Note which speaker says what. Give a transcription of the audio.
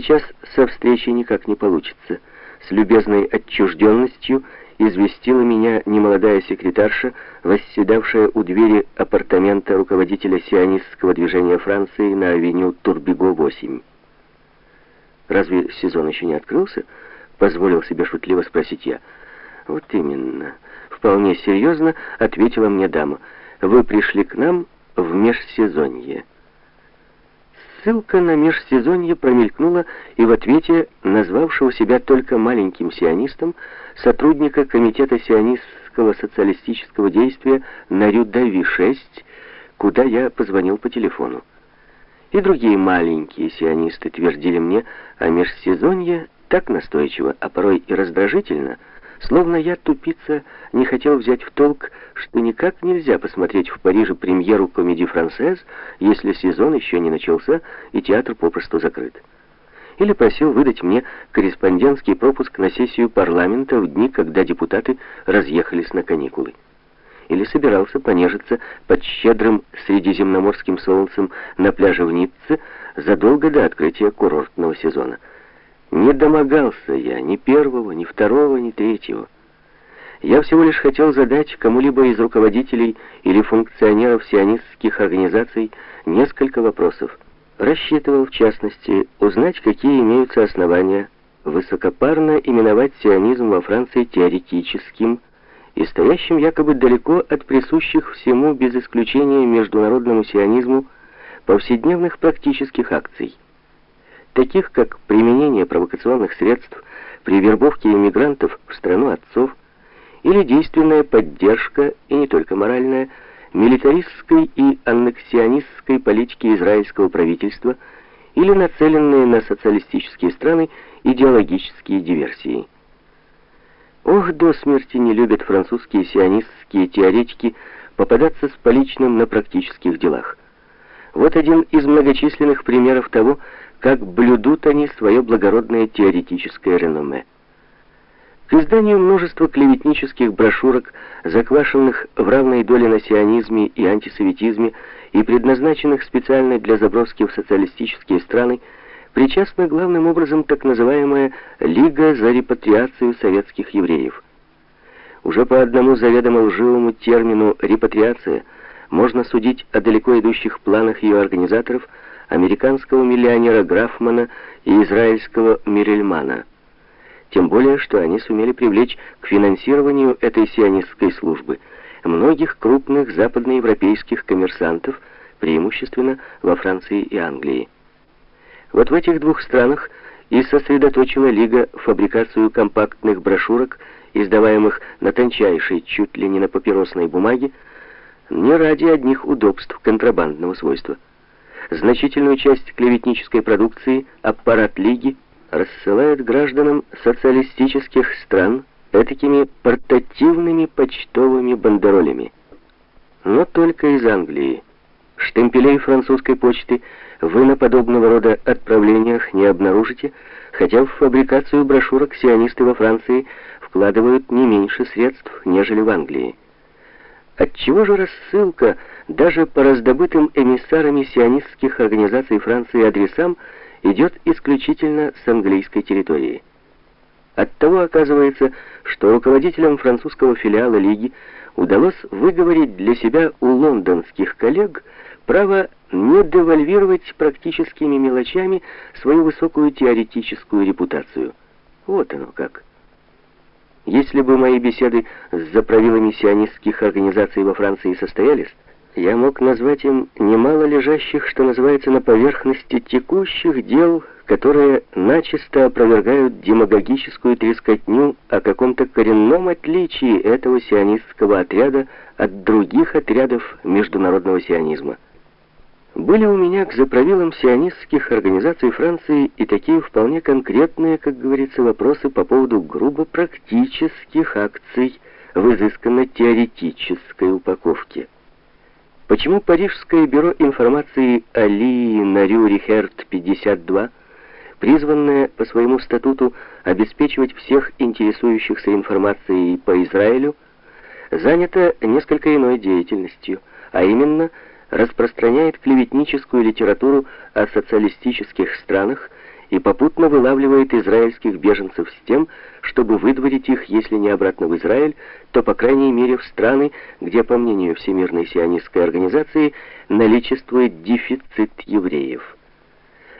Speaker 1: сейчас со встречи никак не получится. С любезной отчужденностью известила меня немолодая секретарша, восседавшая у двери апартамента руководителя сионистского движения Франции на авеню Турбиго 8. «Разве сезон еще не открылся?» — позволил себе шутливо спросить я. «Вот именно. Вполне серьезно ответила мне дама. Вы пришли к нам в межсезонье». Ссылка на межсезонье промелькнула и в ответе назвавшего себя только маленьким сионистом сотрудника Комитета сионистского социалистического действия на Рюдави-6, куда я позвонил по телефону. И другие маленькие сионисты твердили мне о межсезонье так настойчиво, а порой и раздражительно, Словно я, тупица, не хотел взять в толк, что никак нельзя посмотреть в Париже премьеру комедии «Францез», если сезон еще не начался и театр попросту закрыт. Или просил выдать мне корреспондентский пропуск на сессию парламента в дни, когда депутаты разъехались на каникулы. Или собирался понежиться под щедрым средиземноморским солнцем на пляже в Ницце задолго до открытия курортного сезона. Не домогался я ни первого, ни второго, ни третьего. Я всего лишь хотел задать кому-либо из руководителей или функционеров сионистских организаций несколько вопросов. Рассчитывал, в частности, узнать, какие имеются основания высокопарно именовать сионизм во Франции теоретическим и стоящим якобы далеко от присущих всему без исключения международному сионизму повседневных практических акций таких как применение провокационных средств при вербовке иммигрантов в страну отцов или действенная поддержка, и не только моральная, милитаристской и аннексионистской политики израильского правительства или нацеленные на социалистические страны идеологические диверсии. Ох, до смерти не любят французские сионистские теоретики попадаться с поличным на практических делах. Вот один из многочисленных примеров того, как блюдут они свое благородное теоретическое реноме. К изданию множества клеветнических брошюрок, заквашенных в равной доле на сионизме и антисоветизме и предназначенных специально для заброски в социалистические страны, причастна главным образом так называемая «Лига за репатриацию советских евреев». Уже по одному заведомо лживому термину «репатриация» можно судить о далеко идущих планах ее организаторов – американского миллионера Графмана и израильского Мирельмана. Тем более, что они сумели привлечь к финансированию этой сионистской службы многих крупных западноевропейских коммерсантов, преимущественно во Франции и Англии. Вот в этих двух странах и сосредоточила Лига фабрикацию компактных брошюрок, издаваемых на тончайшей, чуть ли не на папиросной бумаге, не ради одних удобств контрабандного свойства. Значительную часть клеветнической продукции аппарат Лиги рассылает гражданам социалистических стран этакими портативными почтовыми бандеролями. Но только из Англии. Штемпелей французской почты вы на подобного рода отправлениях не обнаружите, хотя в фабрикацию брошюрок сионисты во Франции вкладывают не меньше средств, нежели в Англии. Отчего же рассылка даже по раздобытым эмиссарами сионистских организаций Франции адресам идет исключительно с английской территории? Оттого оказывается, что руководителям французского филиала Лиги удалось выговорить для себя у лондонских коллег право не девальвировать практическими мелочами свою высокую теоретическую репутацию. Вот оно как. Если бы мои беседы с заправилами сионистских организаций во Франции состоялись, я мог назвать им немало лежащих, что называется, на поверхности текущих дел, которые начисто опровергают демагогическую трескотню о каком-то коренном отличии этого сионистского отряда от других отрядов международного сионизма. Были у меня к заправилам сионистских организаций Франции и такие вполне конкретные, как говорится, вопросы по поводу грубо практических акций в изысканно-теоретической упаковке. Почему Парижское бюро информации Али на Рюрихерт 52, призванное по своему статуту обеспечивать всех интересующихся информацией по Израилю, занято несколько иной деятельностью, а именно – распространяет клеветническую литературу о социалистических странах и попутно вылавливает израильских беженцев с тем, чтобы выдворить их, если не обратно в Израиль, то, по крайней мере, в страны, где, по мнению Всемирной сионистской организации, наличествует дефицит евреев.